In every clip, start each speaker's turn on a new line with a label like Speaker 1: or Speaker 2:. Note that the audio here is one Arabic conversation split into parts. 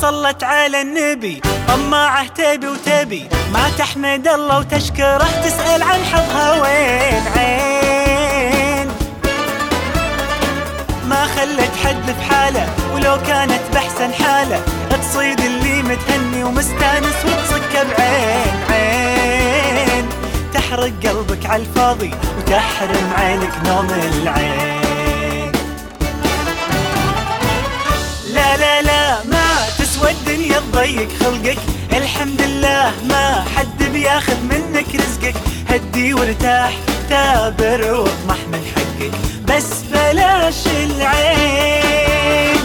Speaker 1: صلت على النبي. طماعه تبي وتبي ما تحمد الله وتشكره تسأل عن حظها وين؟ عين. ما خلت حد في حاله ولو كانت بحسن حاله تصيد اللي متهني ومستانس وتصك بعين. عين. تحرق قلبك على الفاضي وتحرم عينك نوم العين. تضيق خلقك. الحمد لله ما حد بياخذ منك رزقك. هدي وارتاح تابر واطمح من حقك. بس بلاش العين.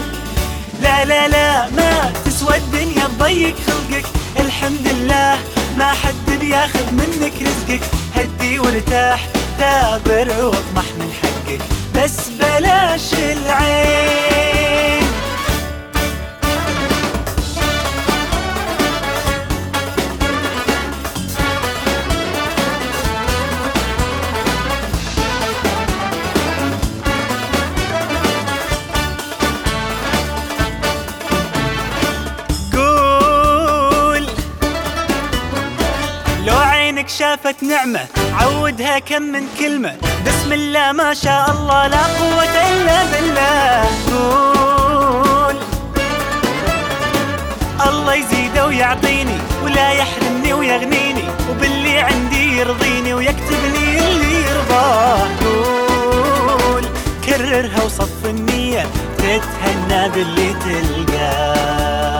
Speaker 1: لا لا لا ما تسوى الدنيا تضيق خلقك. الحمد لله ما حد بياخذ منك رزقك. هدي وارتاح تابر واطمح من حقك. بس بلاش العين. عينك شافت نعمة عودها كم من كلمة. بسم الله ما شاء الله لا قوة إلا بالله. قول الله يزيده ويعطيني ولا يحرمني ويغنيني وباللي عندي يرضيني ويكتب لي اللي يرضاه. قول كررها وصف النية تتهنى باللي تلقاه.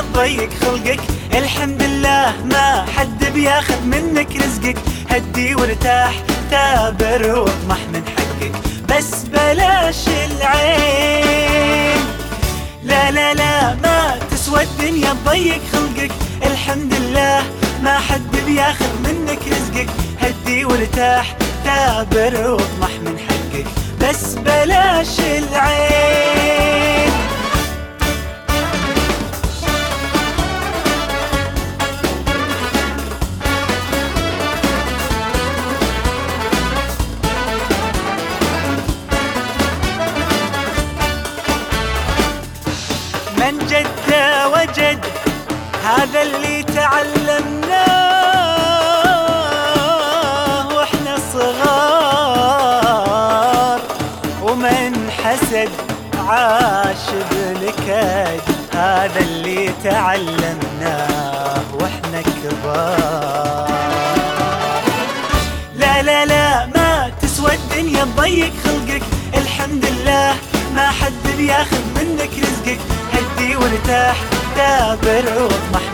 Speaker 1: تضيق خلقك. الحمد لله ما حد بياخذ منك رزقك. هدي وارتاح تابر واطمح من حقك. بس بلاش العين. لا لا لا ما تسوى الدنيا تضيق خلقك. الحمد لله ما حد بياخذ منك رزقك. هدي وارتاح تابر واطمح من حقك. جد وجد هذا اللي تعلمناه وإحنا صغار. ومن حسد عاش بنكد هذا اللي تعلمناه وإحنا كبار. لا لا لا ما تسوى الدنيا تضيق خلقك. الحمد لله ما حد بياخذ منك رزقك. وارتاح دابر واطمح